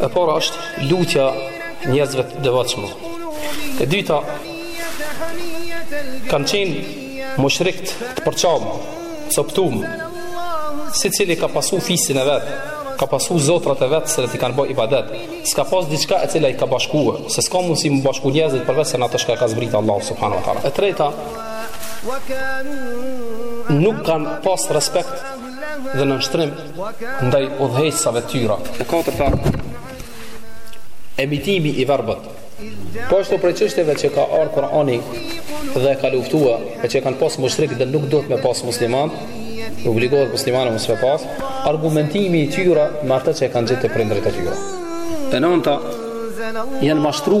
E para është lutja njerëzve të devotshëm. E dyta kanë qenë mushrikt të përçam, sepse secili ka pas fisin e vet, ka pas zotrat e vet të cilët i kanë bo ibadet, s'ka pas diçka e cila i ka bashku, se s'ka mund me i bashku njerëzit përveç se në atë çka e ka zbrit Allahu subhanahu wa ta'ala. E treta, nuk kanë pas respekt dhe nënshtrim ndaj udhëheqësve të tyre. E katërta, imitimi i verbët. Po është të prej çështjeve që ka ardh Kurani dhe ka luftu e që kanë pas mushrikt dhe nuk duhet me pas muslimant, u obligohet muslimanve mos me pas. E pesta, argumentimi i tyre me atë që kanë gjet te prindërit e tyre. E nënta, janë mashtru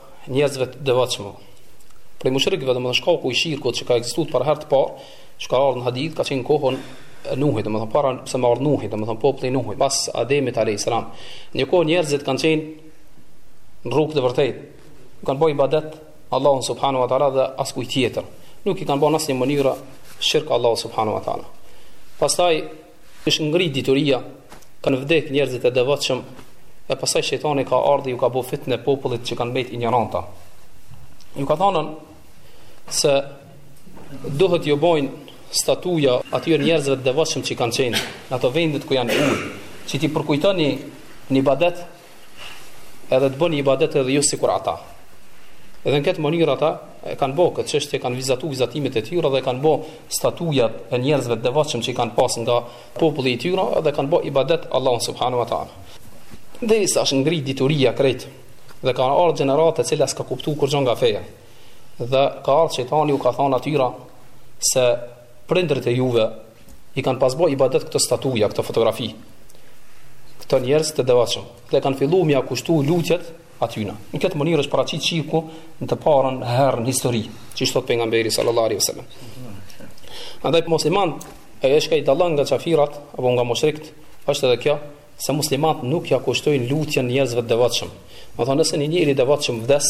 njerëzve të devotshëm. Prej mushrikëve, domethënë shkaku i shirkut që ka ekzistuar për herë të parë, që ka ardhur në hadith, ka qenë kohën e Nuhit, domethënë para se me ardh Nuhi, domethënë populli i Nuhit, pas Ademit alayhis salam. Një kohë njerëzit kanë qenë në rrugë të vërtetë, kanë bërë ibadet Allahun subhanahu wa taala dhe askujt tjetër. Nuk i kanë bërë në asnjë mënyrë shirk Allahut subhanahu wa taala. Pastaj Është ngrit dituria, kanë vdekë njerëzit e devotshëm, e pastaj shejtani ka ardhur dhe ju ka bo fitne popullit që kanë mbet injoranta. Ju ka thënë se duhet t'ju bojnë statuja atyre njerëzve të devotshëm që kanë qenë në ato vendet ku janë ulë, që t'i përkujtoni në ibadet edhe të bëni ibadet edhe ju sikur ata. Edhe në këtë mënyrë ata e kanë bo këtë çështje, kanë vizatu vizatimet e tyre dhe kanë bo statujat e njerëzve të devotshëm që i kanë pas nga populli i tyre dhe kanë bërë ibadet Allahun subhanahu wa taala. Derisa është ngri dituria krejt dhe ka ardhur gjenerata e cila s'ka kuptuar kurgjo nga feja. Dhe ka ardhur shejtani u ka thënë atyre se Prindërit e juve i kanë pas bo ibadet këto statuja, këto fotografi, këto njerëz të devotshëm dhe kanë filluar me ja kushtu lutjet atyna. Në këtë mënyrë është paraqit shirku për të parën herë në histori, qysh thotë pejgamberi sallallahu alaihi wasallam. Andaj muslimanët, ajo çka i dallon nga qafirat apo nga mushrikët, është edhe kjo, se muslimant nuk ja kushtojnë lutjen njerëzve të devotshëm. Domethonë, nëse një njeri i devotshëm vdes,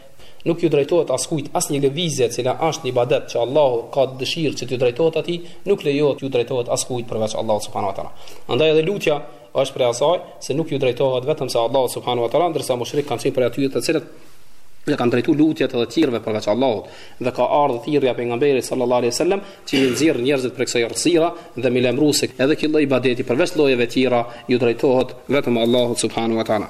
Nuk iu drejtohet askujt, asnjë lëvizje e cila është ibadet që Allahu ka dëshirë që t'iu drejtohet atij, nuk lejohet t'iu drejtohet askujt përveç Allahut subhanahu wa ta'ala. Andaj edhe lutja është prej asaj se nuk iu drejtohet vetëm se Allahut subhanahu wa ta'ala, ndërsa mushrikt kanë qenë prej atyre të cilët ia kanë drejtu lutjet edhe tjerve përveç Allahut dhe ka ardhur thirrja e pejgamberit sallallahu alaihi wasallam që i nxjerr njerëzit prej kësaj errësire dhe me i lajmëru se edhe ky lloj ibadeti përveç llojeve tjera ju drejtohet vetëm Allahut subhanahu wa taala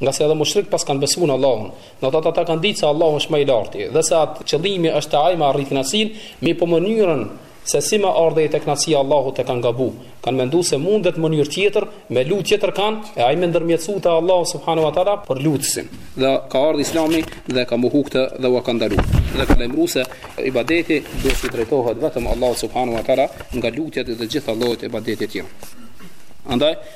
Nga se edhe mushrikët pasi kanë besuar në Allahun, në atë ata kanë ditë se Allahu është më i larti, dhe se atë qëllimi është te ai me arrit kënaqësinë, mirëpo mënyrën se si me ardh deri te kënaqësia Allahut e kanë gabu, kanë mendu se mundet në mënyrë tjetër, me lut tjetërkënd, e ai me ndërmjetësu te Allahu subhanu wa taala për lutësin. Dhe ka ardhë islami dhe e ka mohu këtë dhe ua ka ndalu. Dhe ka lajmru se ibadeti duhet t'i drejtohet vetëm Allahut subhanu wa taala nga lutjet dhe gjitha llojet e ibadetit tjera. Andaj,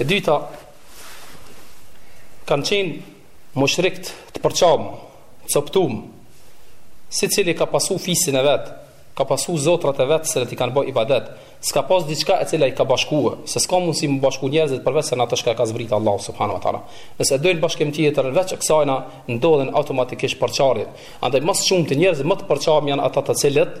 E dyta, kanë qenë mushrikët të përçam, të coptum, secili ka pasu fisin e vet, ka pasu zotat e vet të cilët i kanë bërë ibadet, s'ka pas diçka e cila i ka bashkua, se s'ka mundësi me bashku njerëzit përveç se në atë çka ka zbrit Allahu subhanu wa taala. Nëse dojnë bashkim tjetër, veç e kësajna, ndodhin automatikisht përçarjet. Andaj, më së shumti njerëzit, më të përçam janë ata të cilët,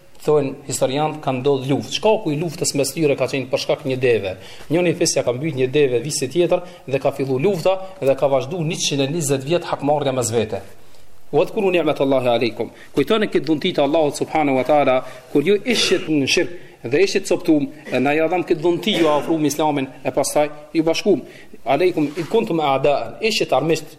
thonë historianët kanë ndodhur luftë. Shkaku i luftës mes tyre ka qenë për shkak një deve. Njëri fis ia ka mbyt një deve fisit tjetër dhe ka filluar lufta dhe ka vazhduar 120 vjet hakmarrja mes vete. Wa dhkuru ni'matallahi aleikum. Kujtoni këtë dhunti të Allahut subhanahu wa taala kur ju ishit në shirk dhe ishit t'coptum e na jua dham këtë dhunti ju ofrum islamin e pastaj ju bashkum. Aleikum idh kuntum a'da'an. Ishit armiq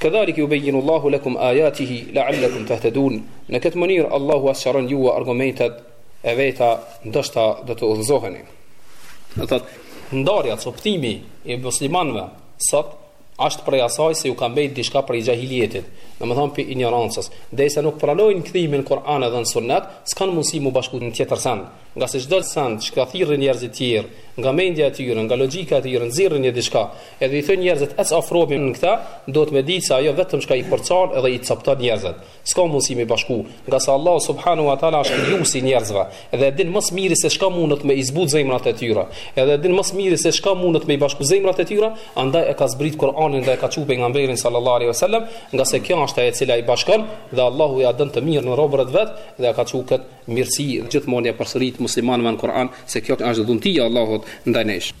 Këdhalik ju bejinu Allahu lakum ajatihi la'allakum tahtadun. Në këtë mënyrë Allahu ua sqaron juve argumentet e veta ndoshta do të udhëzoheni. Do të thot ndarja coptimi i muslimanëve sot është prej asaj se ju ka mbet diçka prej jahilietit, domethënë prej injorancës. Derisa nuk pranojnë kthimin në Kur'an dhe në Sunnet, s'kan mundësi mu bashku në tjetër send. Nga se çdo send që thirrin njerëzit tjerë, nga mendja e tyre, nga logjika e tyre, nxjerrin një diçka. Edhe i thojnë njerëzit ec afrohuni në këtë, duhet me ditë se ajo vetëm çka i përçan edhe i copton njerëzit. S'ka mundësi me bashku, nga se Allahu subhanahu wa taala është krijuesi i njerëzve, edhe e din më së miri se çka mundet me i zbut zemrat e tyre, edhe e din më së miri se çka mundet me i bashku zemrat e tyre, andaj e ka zbrit Kur'anin dhe e ka çu pejgamberin sallallahu alaihi wasallam, nga se kjo është ajo e cila i bashkon dhe Allahu ia don të mirën robërve t'vet dhe e ka çu kët mirësi gjithmonë ua përsërit muslimanëve në Kur'an se kjo është dhuntia e Allahut ndaj nesh.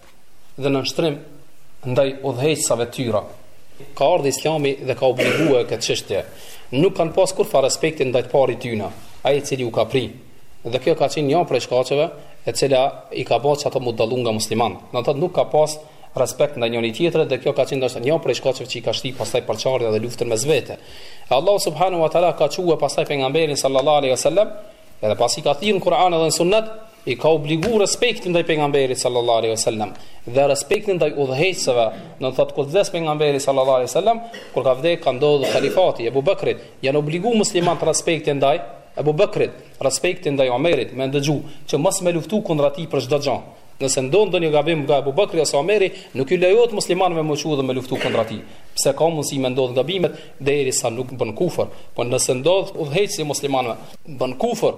dhe nënshtrim ndaj udhëheqësave të tyre. Ka ardhur Islami dhe e ka obliguar këtë çështje. Nuk kanë pas kurrfarë respekti ndaj të parit të tyre, ai i cili u ka pri. Dhe kjo ka qenë një prej shkaqeve e cila i ka bërë që ata mu dallu nga muslimanët. Do të thotë nuk ka pas respekt ndaj njëri tjetrit dhe kjo ka qenë ndoshta një prej shkaqeve që i ka shti pastaj n'përçarje dhe n'luftë mes vete. E Allahu subhanahu wa taala ka çue pastaj pejgamberin sallallahu alaihi wasallam, edhe pasi ka thirr në Kur'an dhe Sunnet, i ka obligu respektin ndaj pejgamberit sallallahu alaihi wasallam dhe respektin ndaj udhëheqësve, do të thotë kur vdes pejgamberi sallallahu alaihi wasallam, kur ka vdekë ka ndodhur kalifati e Abu Bakrit, janë obligu muslimanët respektin ndaj Abu Bakrit, respektin ndaj Omerit, me ndëgju që mos me luftu kundra tij për çdo gjë. Nëse ndodh ndonjë gabim nga Abu Bakri ose Omeri, nuk i lejohet muslimanëve me u çu dhe me luftu kundra tij. Pse ka mundësi me ndodh gabimet derisa nuk bën kufër, por nëse ndodh udhëheqësi i muslimanëve bën kufër,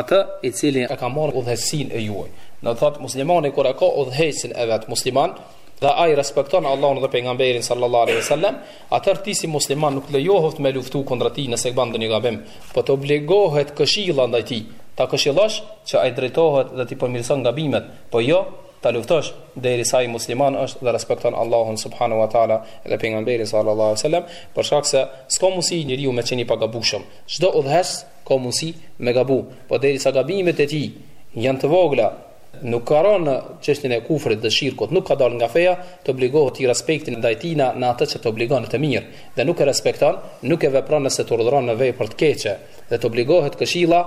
Atë i cili e ka marrë udhëheqësinë e juaj. Do të thotë muslimani kur e ka udhëheqësin e vet musliman dhe ai respekton Allahun dhe pejgamberin sallallahu alaihi wasallam, atëherë ti si musliman nuk lejohet me luftu kundra tij nëse bën ndonjë gabim, po të obligohet këshilla ndaj tij, ta këshillosh që ai drejtohet dhe t'i përmirëson gabimet, po jo Ta luftosh derisa ai musliman është dhe respekton Allahun subhanahu wa taala dhe pejgamberin sallallahu alaihi wasallam, për shkak se s'ka mundësi njeriu me qenë i pagabueshëm. Çdo udhëheqës ka mundësi me gabu, po derisa gabimet e tij janë të vogla, nuk ka rënë në çështjen e kufrit dhe shirkut, nuk ka dalë nga feja, të obligohet ti respekti ndaj tina në atë që të obligon në të mirë, dhe nuk e respekton, nuk e vepron nëse të urdhëron në vepër të keqe, dhe të obligohet këshilla,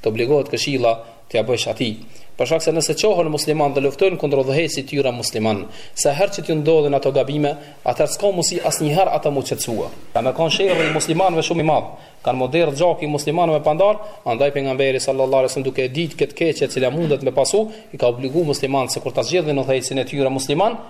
Të obligohet këshilla t'ia bësh atij. Për shkak se nëse çohen muslimanët dhe luftojnë kundër udhëheqësit të tyre musliman, sa herë që t'ju ndodhin ato gabime, atëherë s'ka mundësi asnjëherë ata m'u qetësua. Ka me kon sherri i muslimanëve shumë i madh. Kanë m'u derdh gjaku i muslimanëve pa ndal, andaj Pejgamberi sallallahu alejhi ve sellem duke e ditë këtë të keqe e cila mundet me pasu, i ka obligu muslimanët se kur ta zgjedhin udhëheqësin e tyre musliman,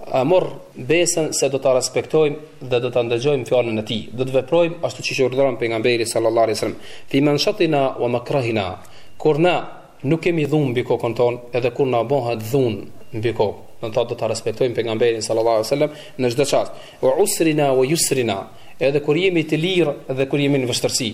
A marrë besën se do ta respektojmë dhe do ta ndëgjojmë fjalën e tij. Do të veprojmë ashtu siç urdhëron pejgamberi sallallahu alaihi wasallam. Fi manshatina wa makrahina. Kur na nuk kemi dhunë mbi kokën tonë, edhe kur na bëhet dhunë mbi kokë. Do të thotë do ta respektojmë pejgamberin sallallahu alaihi wasallam në çdo çast. Wa usrina wa yusrina. Edhe kur jemi të lirë dhe kur jemi në vështirësi,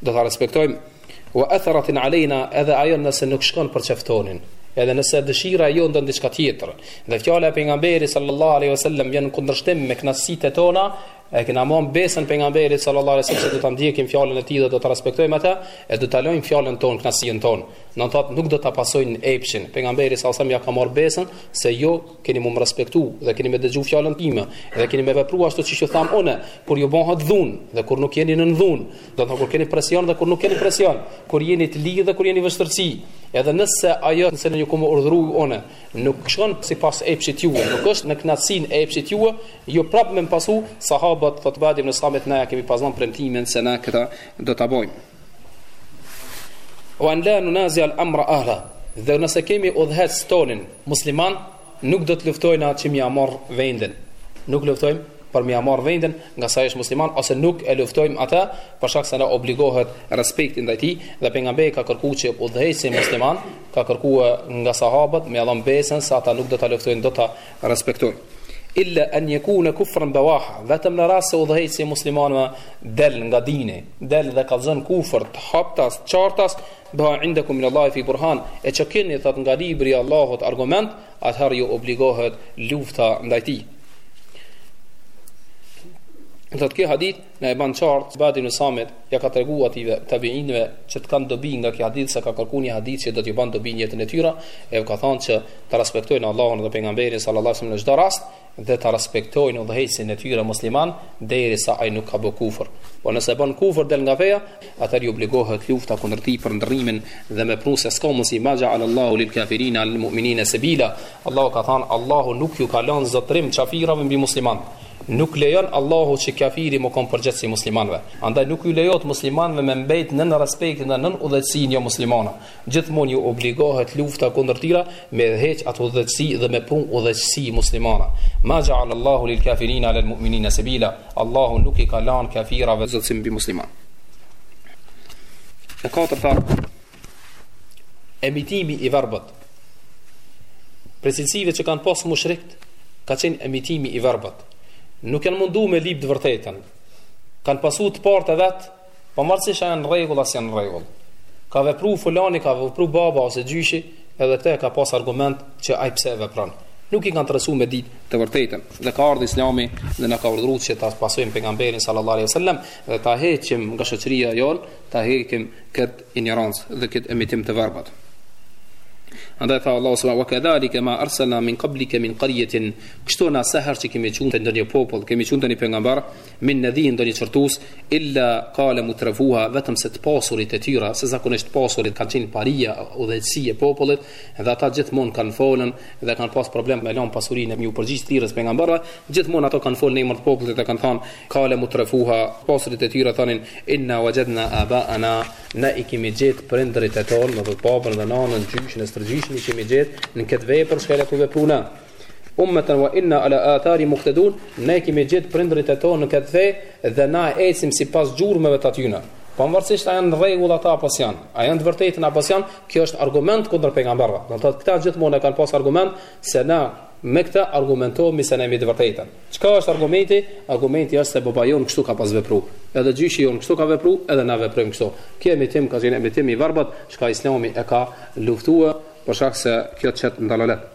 do ta respektojmë Wa atharatin alejna edhe ajo nëse nuk shkon për qejf tonin edhe nëse dëshira e jonë do diçka tjetër. Dhe fjala e pejgamberit sallallahu alaihi wasallam janë në kundërshtim me kënaqësitë tona, e kena dhon besën pejgamberit sallallahu alaihi wasallam se do ta ndjekim fjalën e tij dhe do ta respektojmë atë, e do ta lëjmë fjalën tonë, kënaqësinë tonë. Do të thotë nuk do ta pasojmë epshin. Pejgamberi sallallahu alaihi wasallam ua ka marrë besën se ju jo, keni me respektu dhe keni me dëgju fjalën time dhe keni me vepru ashtu siç ju thom unë, kur ju bëhet dhunë dhe kur nuk jeni nën dhunë. Do të thotë kur keni presion dhe kur nuk keni presion, kur jeni të lirë dhe kur jeni në vështirësi, edhe nëse ajo nëse ne ju kam urdhru unë, nuk shkon sipas epshit juve, nuk është në knaqsinë e epshit juve, ju prapë me më pasu, sahabët, thotë Ubade ibn Samit, na ia kemi pas dhan premtimin se na këta do ta bojmë. Wa an la nunazi al amra ahlah, dhe nëse kemi udhëheqës tonin musliman, Nuk do ta luftojmë atë që me ia marrë vendin. Nuk luftojmë për me ia marrë vendin, ngase ai është musliman, ose nuk e luftojmë atë për shkak se na obligohet respekti ndaj tij, dhe pejgamberi ka kërkuar që udhëheqësi musliman ka kërkuar nga sahabët me ia dhënë besën se ata nuk do ta luftojnë, do ta respektojnë. Illa an yakuna kufran bawaha, vetëm në rast se udhëheqësi muslimanëve del nga dini, del dhe kallzon kufër të haptas, të qartas, indakum min Allahi fihi burhan, e që keni thotë nga libri i Allahut argument, atëherë ju obligohet lufta ndaj tij. Dmth kjo hadith, na e ban qartë, Ubade ibn Samit, ia ka tregu atyre tabiinve që të kanë dobi nga kjo hadith, se kanë kërku një hadith që do t'ju ban dobi në jetën e tyre, e ka thanë që ta respektojnë Allahun dhe pejgamberin, sallallahu sallam në çdo rast, dhe ta respektojnë udhëheqësin e tyre musliman derisa ai nuk ka bë kufër. Po nëse bën kufër del nga feja, atëherë ju obligohet lufta kundër tij për ndrrimin dhe me pru një musliman ma ja'al Allahu lil kafirin al mu'minin sabila. Allahu ka thanë Allahu nuk ju ka lan zotërim qafirave mbi musliman. Nuk lejon Allahu që kafiri me kon përgjegjës i muslimanëve. Andaj nuk ju lejohet muslimanëve me mbet nën respektin dhe nën udhëheqësinë jomuslimane. Gjithmonë ju obligohet lufta kundër tyre me heq atë udhëheqësi dhe me pru udhëheqësi muslimane. Ma ja'ala Allahu lil kafirina 'ala al-mu'minina sabila, Allahu nuk i ka lanë kafirave zotësim mbi musliman. E katërta, imitimi i verbët. Prej cilësive që kanë pas mushrikt, ka qenë imitimi i verbët. Nuk janë mundu me lip të vërtetën. Kanë pasu të partë e vet, Pavarësisht a janë në rregull a s'janë në rregull. Ka vepru fulani, ka vepru baba ose gjyshi, edhe këtë e ka pas argument që ai pse e vepron. Nuk i ka interesu me ditë të vërtetën. Dhe ka ardhur Islami dhe na ka urdhëruar që ta pasojmë pejgamberin sallallahu alaihi wasallam dhe ta heqim nga shoqëria jonë, ta heqim këtë injorancë dhe këtë imitim të verbët. Andaj tha Allahu subhanahu wa kadhalika ma arsalna min qablika min qaryatin kështu na seher që kemi çu te ndonjë popull kemi çu ndonjë pejgamber min nadhir ndonjë qortues illa qala mutrafuha vetëm se të pasurit e tyra se zakonisht pasurit kanë qenë paria udhëheqësit e popullit dhe ata gjithmonë kanë fol dhe kanë pas problem me lënë pasurinë me u përgjigj thirrjes së pejgamberëve gjithmonë ata kanë fol në emër të popullit dhe kanë thënë qala mutrafuha pasurit e tyra thonin inna wajadna abaana na i kemi gjetë prindërit e tonë dmth babën dhe nanën gjyshin e stërgjyshin i kemi gjetë në këtë vepër çka jemi tu vepru na Ummatan wa inna ala atharihim muqtadun, ne kemi gjet prindërit e tonë në këtë fe dhe na ecim sipas gjurmëve të tyre. Pavarësisht a janë në rregull ata apo s'jan, a janë në të vërtetën apo s'jan, kjo është argument kundër pejgamberëve. Do të thotë këta gjithmonë e kanë pas argument se na me këtë argumentohemi se ne jemi në të vërtetën. Çka është argumenti? Argumenti është se baba jonë kështu ka pas vepruar. Edhe gjyshi jonë kështu ka vepruar, edhe na veprojmë kështu. Ky imitim, ka qenë imitim i verbët, çka Islami e ka luftuar për shkak se kjo çet në dalalet.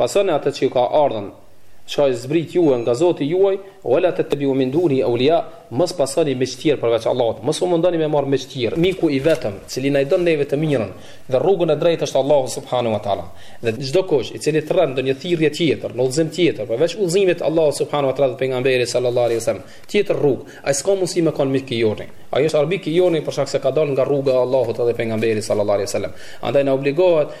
Pasoni atë që ju ka ardhën, çka ju zbrit juve nga Zoti juaj, o wa la tattabi'u min dunihi awliya, mos pasoni miq tjerë përveç Allahut, mos u mundoni me marrë miq tjerë, miku i vetëm, i cili na i don neve të mirën dhe rrugën e drejtë është Allahu subhanahu wa ta'ala. Dhe çdo kush, i cili thërren ndonjë thirrje tjetër, në udhëzim tjetër, përveç udhëzimit të Allahut subhanahu wa ta'ala dhe të Pejgamberit sallallahu alejhi ve sellem, tjetër rrugë, ai s'ka mundësi me kon mik i joni. Ai është armik i joni për shkak se ka dalë nga rruga e Allahut edhe Pejgamberit sallallahu alejhi ve sellem. Andaj na obligohet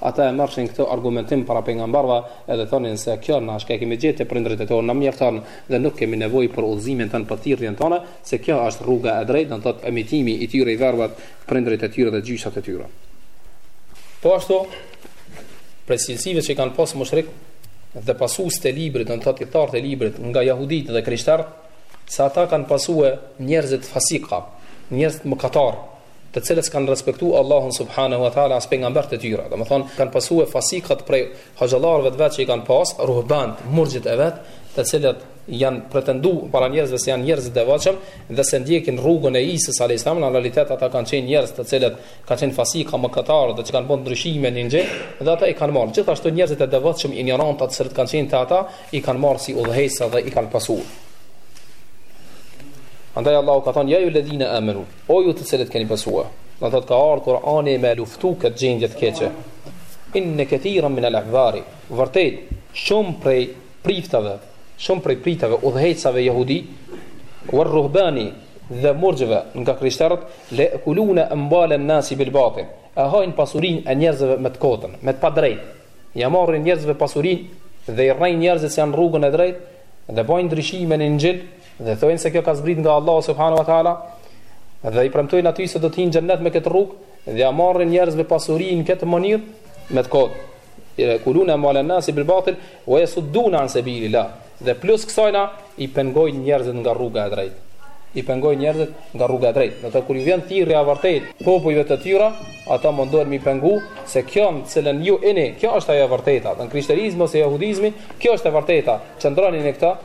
Ata e merrshin këtë argumentim para pejgamberëve edhe thonin se kjo na çka e kemi gjetë te prindërit tonë na mjafton dhe nuk kemi nevojë për udhëzimin tënd për thirrjen tënde se kjo është rruga e drejtë do të thotë imitimi i tyre i verbët prindërit e tyre dhe gjyshat e tyre po ashtu prej cilësive që kanë pas mushrik dhe pasues të librit do të thotë ithtarët e librit nga jehudit dhe krishterët se ata kanë pasue njerëzit fasika njerëzit mëkatar të cilët s'kanë respektuar Allahun subhanahu wa taala as pejgambert e tyre. Domethënë kanë pasue fasikat prej hoxhallarëve të vetë që i kanë pas, ruhban, murgjit e vet, të cilët janë pretenduar para njerëzve se janë njerëz të devotshëm dhe se ndjekin rrugën e Isës alayhis salam, në realitet ata kanë qenë njerëz të cilët kanë qenë fasika mëkatarë dhe që kanë bën ndryshime në fe dhe ata i kanë marrë. Gjithashtu njerëzit e devotshëm injorantë të cilët kanë qenë të ata i kanë marrë si udhëheqësa dhe i kanë pasue. Andaj Allahu ka thënë ja ejjuhal-ledhina amanu O ju të cilët keni besue, do të thotë ka ardhur Kur'ani me luftu këtë gjendje të keqe. Inne ketiran min al-ahbari, vërtet shumë prej priftave, shumë prej rritave udhëheqësave jehudi, war ruhbani dhe murgjëve nga krishterët, le ja'kuluna amwalan nasi bil batil. E hajnë pasurinë e njerëzve me të kotën, me të padrejtë. Ja marrin njerëzve pasurinë dhe i rrejnë njerëzit se janë rrugën e drejtë dhe bajnë ndryshime në Injil Dhe thojnë se kjo ka zbrit nga Allahu subhanahu wa taala dhe i premtojnë aty se do të hinë xhennet me këtë rrugë dhe ja marrin njerëzve pasurinë këtë mënyrë me të kotë. Le ja'kuluna amwal an-nas bil batil wa yasudduna an sabilillah. Dhe plus kësajna i pengojnë njerëzit nga rruga e drejtë. I pengojnë njerëzit nga rruga e drejtë. Do të thotë kur i vjen thirrja e vërtetë popujve të tyra, ata mundohen mi pengu se kjo në cilën ju ini, kjo është ajo e vërteta. Në krishterizëm ose jehudizmi, kjo është e vërteta. Qëndroni në këtë,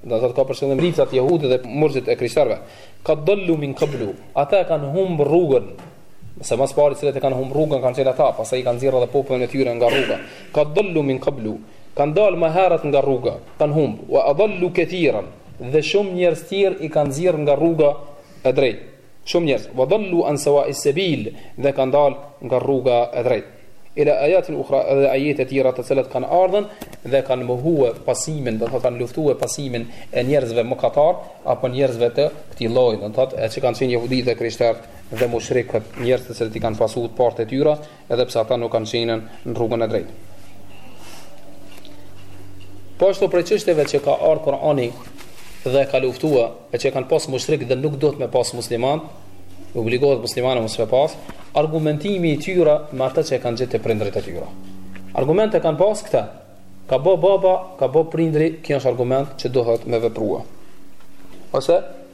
Do të thotë ka për qëllim rritat jehude dhe murgjit e krishterëve. Kad dallu min qablu. Ata e kanë humb rrugën. Se ma së pari cilët e kanë humb rrugën kanë qenë ata, pastaj i kanë nxjerrë edhe popullin e tyre nga rruga. Kad dallu min qablu. Kanë dalë më herët nga rruga, kanë humb. Wa adallu katiran. Dhe shumë njerëz tjerë i kanë nxjerrë nga rruga e drejtë. Shumë njerëz, wa dallu an sawa'i sabil, dhe kanë dalë nga rruga e drejtë. Ila ayatin ukhra, dhe ajete tjera të cilat kanë ardhën dhe kanë mohue pasimin, do të thotë kanë luftue pasimin e njerëzve mëkatar apo njerëzve të këtij lloji, do të thotë e që kanë qenë jehudit dhe krishterët dhe mushrikët, njerëz të cilët i kanë pasuar të partë e tyre, edhe pse ata nuk kanë qenë në rrugën e drejtë. Po ashtu prej çështjeve që ka ardhur Kur'ani dhe ka luftuar e që kanë pas mushrikë dhe nuk do të me pas muslimani, u obligohet muslimanit mos me pas, argumentimi i tyre me ata që kanë gjetë prindërit e tyre. Argumente kanë pas këta. Ka bë baba, ka bë prindri, kjo është argument që duhet me veprua. Ose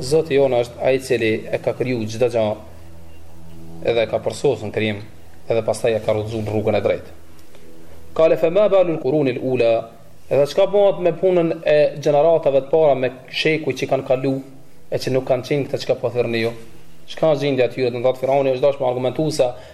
Zoti jonë është ai i cili e ka kriju çdo gjë edhe e ka përsosur në krijim edhe pastaj e ka udhëzu në rrugën e drejtë. Kale fe ma balul kurunil ula Edhe çka bahet me punën e gjeneratave të para me shekuj që kanë kalu E që nuk kanë qenë këta çka po thërrni ju Çka gjendja e tyre do të thotë firauni është dash me argumentu se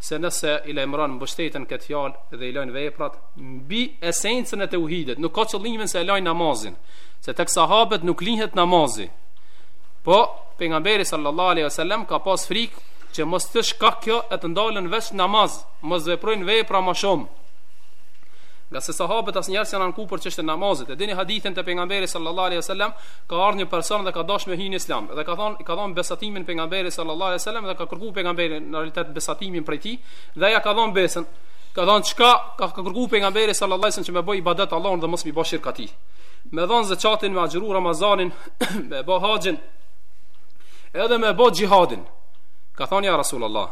se nëse i lajmëron mbështeten në këtë fjalë dhe i lanë veprat mbi esencën e teuhidit, nuk ka qëllimin se e lanë namazin, se tek sahabët nuk lihet namazi. Po pejgamberi sallallahu alaihi wasallam ka pas frikë që mos të shkojë kjo e të ndalen veç namaz, mos veprojnë vepra më shumë. Ngase sahabët asnjëherë s'janë anku për çështjen e namazit. E dini hadithin te pejgamberi sallallahu alaihi wasallam, ka ardhë një person dhe ka dashur me hyrë në Islam dhe ka thonë ka dhënë besatimin pejgamberit sallallahu alaihi wasallam dhe ka kërkuar pejgamberi në realitet besatimin prej tij dhe ja ka dhënë besën ka thonë çka ka kërkuar pejgamberi sallallahu alaihi wasallam që me bë ibadet Allahun dhe mos me i ba shirk atij me dhënë zakatin me agjëru Ramazanin me bë haxhin edhe me bë xhihadin ka thonë ja Rasulullah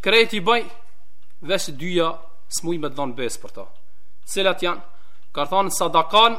krejt i bëj veç dyja s'muj me dhënë besë për ta cilat janë ka thonë sadakan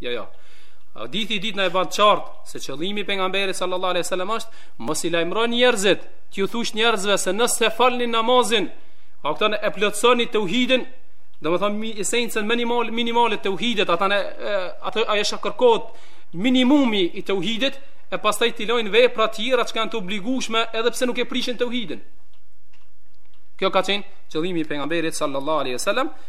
Jo, jo. Hadithi i dytë na e bën të qartë se qëllimi i pejgamberit sallallahu alejhi ve sellem është mos i lajmëron njerëzit, t'ju thush njerëzve se nëse falni namazin, a këta e plotësoni tauhidin, domethënë mbi esencën minimal minimale të tauhidit, ata ne ato ajo është kërkohet minimumi i tauhidit e pastaj t'i lanë veprat të tjera që kanë të obligueshme edhe pse nuk e prishin tauhidin. Kjo ka qenë qëllimi i pejgamberit sallallahu alejhi ve sellem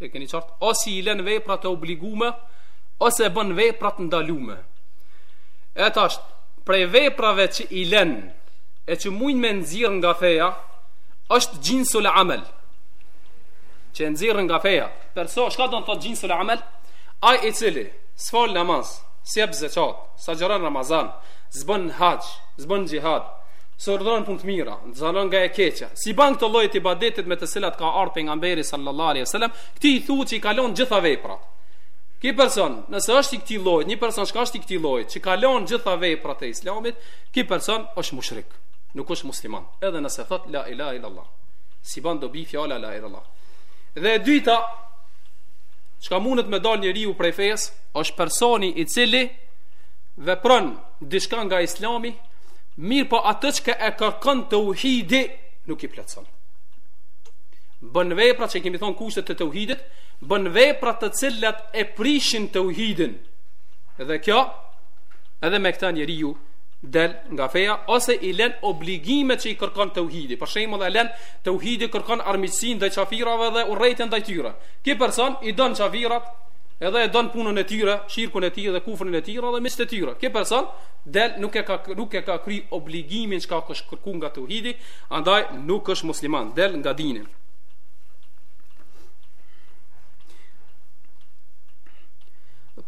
e keni qartë, ose i len veprat e obligume, ose e bën vepra t'ndalume. E tash, prej veprave që i len, e që mujnë me nxjerrë nga feja, është xhinsul amel, që e nxjerr nga feja. Perso, çka don me thonë xhinsul amel? Aj i cili, s'fal namaz, s'jep zekat, s'agjëron Ramazan, s'bën haxh, s'bën xhihad, s'urdhron punë të mira, S'ndalon nga e keqja. S'i ban këto lloje t'ibadetit me të cilat ka ardhur pejgamberi sallallahu alaihi wasallam, këtij i thuhet që i ka lon gjitha veprat. Ky person, nëse është i këtij llojit, një person që është i këtij llojit, që ka lon gjitha veprat e Islamit, ky person është mushrik, nuk është musliman, edhe nëse thot la ilaha illallah. S'i ban dobi fjala la ilaha illallah. Dhe e dyta, çka mundet me dal njeriu prej fesë, është personi i cili vepron diçka nga Islami, Mirpo atë që e kërkon teuhidi, nuk i plotëson. Bën vepra që kemi thonë kushtet te teuhidit, bën vepra të cilat e prishin teuhidin. Edhe kjo, edhe me këta njeriu del nga feja ose i lën obligimet që i kërkon teuhidi. Për shembull, e lën teuhidi kërkon armiqësinë ndaj qafirave dhe urrejtjen ndaj tyre. Ky person i don qafirat, edhe e don punën e tyre, shirkun e tyre dhe kufrin e tyre dhe miqtë e tyre. Ky person del nuk e ka nuk e ka kry obligimin çka ka kërku nga tauhidi, andaj nuk është musliman, del nga dini.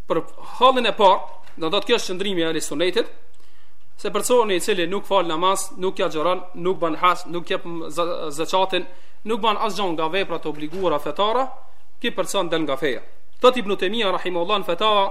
Për herën e parë, do të thotë kjo është qëndrimi i sunetit, se personi i cili nuk fal namaz, nuk agjëron, nuk bën haxh, nuk jep zeqatin, nuk bën asgjë nga veprat e obliguara fetare, ky person del nga feja. Thot Ibn Taymija rahimahullahu fetava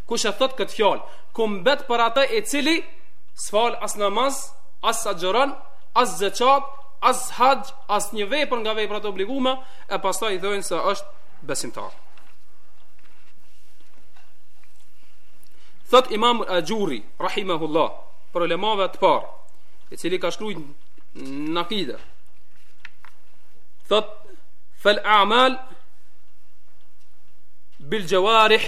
Kush e thot këtë fjalë, ku mbet për atë i cili s'fal as namaz, as agjëron, as zeqat, as haxh, as një vepër nga veprat e obliguara e pastaj i thonë se është besimtar. Thot Imam Ajuri rahimahullah prej ulemave të parë, i cili ka shkruajt në akide. Thot fal a'mal bil jawarih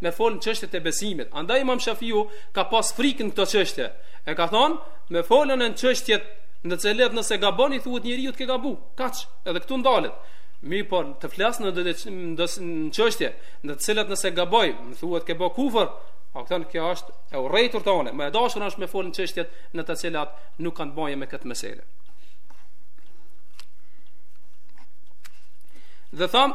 me fol në çështjet e besimit. Andaj Imam Shafiu ka pas frikë n' këto çështje. E ka thonë, me fol në çështjet në të cilat nëse gabon i thuhet njeriut ke gabu. Kaq, edhe këtu ndalet. Mirëpo të flas në do të çështje, në të cilat nëse gaboj, më thuhet ke bë kufër. A po thon kjo është e urrejtur, thonë, më e dashur është me fol në çështjet në të cilat nuk kanë të bëjnë me këtë meselë. Dhe thamë,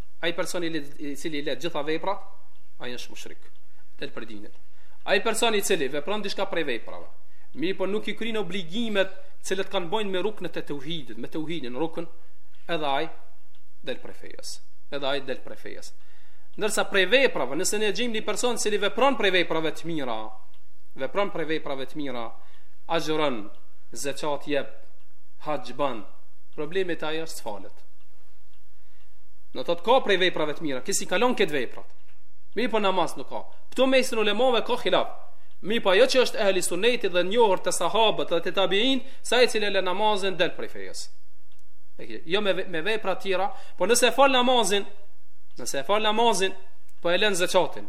Ai person i cili i le të gjitha veprat, ai është mushrik, del prej dinit. Ai person i cili vepron diçka prej veprave, mirëpo nuk i kryen obligimet të cilat kanë të bëjnë me ruknet e tauhidit, me tauhidin rukën, edhe ai del prej fejes. Edhe ai del prej fejes. Ndërsa prej veprave, nëse ne gjejmë një person i cili vepron prej veprave të mira, vepron prej veprave të mira, agjëron, zeqat jep, haxh bën, problemi ai s'falet. Do të thotë ka prej veprave të mira, s'i ka lonë krejt veprat. Mirëpo namaz nuk ka. Këtu në mesin e ulemave ka khilaf. Mirëpo ajo që është te ehli suneti dhe e njohur te sahabët dhe te tabiinët, se ai i cili e le namazin del prej fejes. Jo me, me vepra tjera, po nëse e fal namazin, nëse e fal namazin, po e len zëqatin,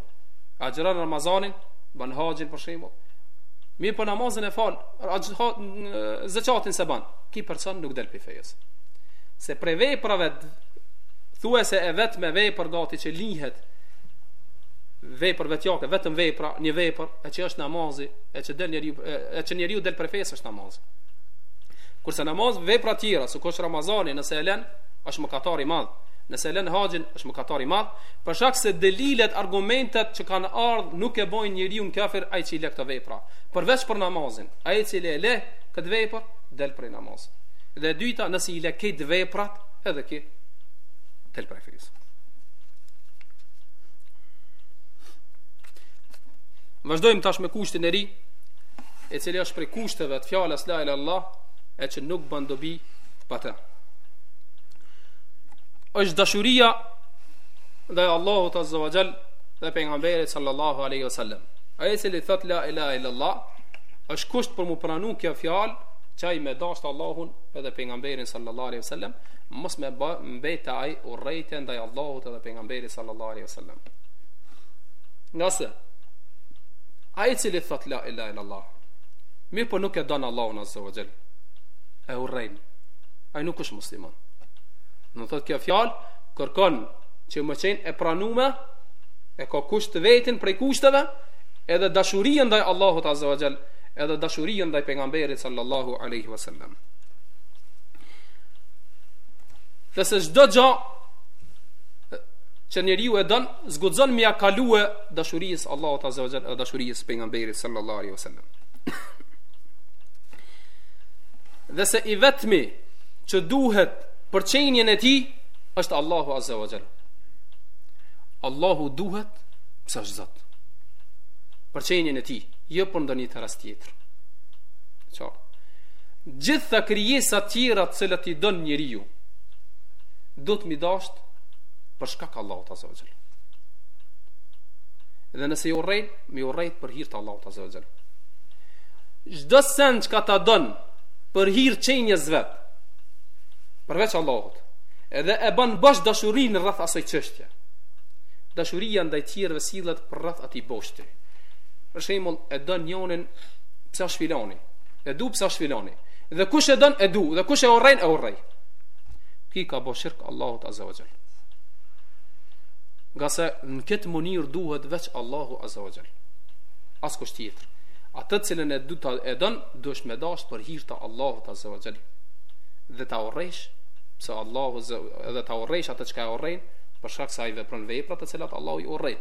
agjëron Ramazanin, bën haxhin për shembull. Mirëpo namazin e fal, zeqatin s'e ban. Ky person nuk del prej fejes. se prej veprave thuaj se e vetme vepër gati që lihet vepër vetjake, vetëm vepra, një vepër, e që është namazi, e që del njeriu, e që njeriu del prej fesë është namazi. Kurse namaz vepra tjera, sikurse Ramazani, nëse e len, është mëkatar i madh. Nëse e len haxhin, është mëkatar i madh. Për shkak se delilet, argumentet që kanë ardhë, nuk e bojnë njeriun kafir, ai që i le këto vepra. Përveç për namazin, ai i cili e le, le këtë vepër, del prej namazit. Dhe e dyta, nëse i le këto veprat, edhe ky del prej fesë. Vazhdojmë tash me kushtin e ri, i cili është prej kushteve të fjalës la ilaha illallah, e që nuk bën dobi pa të. Është dashuria ndaj Allahut azza wa jall dhe pejgamberit sallallahu aleyhi wa sallam. Ai i cili thot la ilaha illallah, është kusht për mu pranu kjo fjal Që ai me dashtë Allahun edhe pejgamberin sallallahu alaihi wasallam, mos me mbajtë ai urrejtje ndaj Allahut edhe pejgamberit sallallahu alaihi wasallam. Ngase ai i cili thot la ilaha illallah, mirëpo nuk e don Allahun azza wa jall. E urrejn. Ai nuk është musliman. Do thot kjo fjalë kërkon që me qenë e pranume e ka kusht të veten prej kushteve edhe dashurinë ndaj Allahut azza wa jall edhe dashurinë ndaj pejgamberit sallallahu alaihi wasallam. Dhe se çdo gjë që njeriu e don, s'guxon m'ia kalue dashurisë Allahut azza wa jalla, dashurisë pejgamberit sallallahu alaihi wasallam. Dhe se i vetmi që duhet për qenien e tij është Allahu azza wa jalla. Allahu duhet pse është Zot. Për qenien e tij. jo për ndonjë interes tjetër. Qartë? Gjithë krijesat tjera të cilat i don njeriu duhet m'i dashtë për shkak Allahut azza wa jall. Dhe nëse i urren, m'i urrejt për hir të Allahut azza wa jall. Çdo send që ti e don për hir qenies vet. Përveç Allahut. Edhe e bën bosht dashurinë rreth asaj çështje. Dashuria ndaj tjerëve sillet përreth atij boshti. Për shembull, e don njonin pse është filani. E du pse është filani. Dhe kush e don e du, dhe kush e urren e urrej. Ky i ka bo shirk Allahut azza wa jall. Ngase në këtë mënyrë duhet veç Allahu azza wa jall. Askush tjetër. Atë të cilin e do ti e don, duhet me dash për hir të Allahut azza wa jall. Dhe ta urresh pse Allahu dhe ta urresh atë çka e urren, për shkak se ai vepron vepra të cilat Allahu i urren.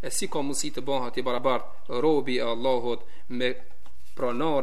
E si ka mundësi të bëhet i barabartë robi i Allahut me pronarin